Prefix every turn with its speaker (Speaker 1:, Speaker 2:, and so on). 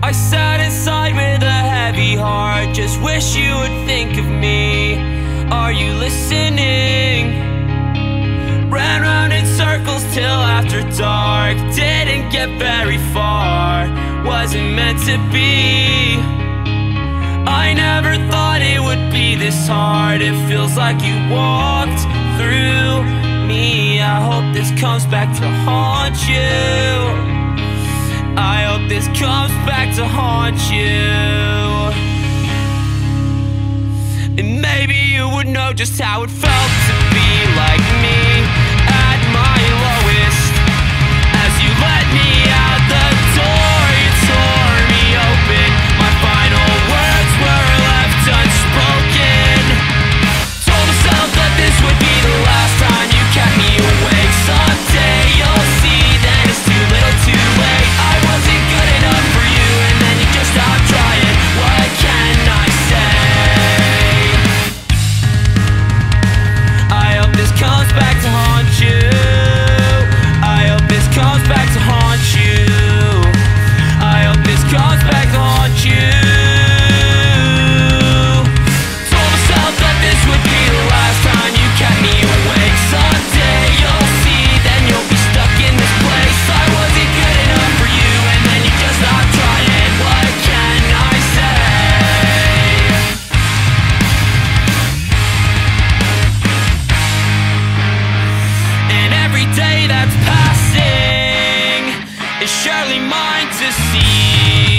Speaker 1: I sat inside with a heavy heart. Just wish you would think of me. Are you listening? Ran round in circles till after dark. Didn't get very far. Wasn't meant to be. I never thought it would be this hard. It feels like you walked through me. I hope this comes back to haunt you. I hope this comes back to haunt you. And maybe you would know just how it felt is surely mine to see.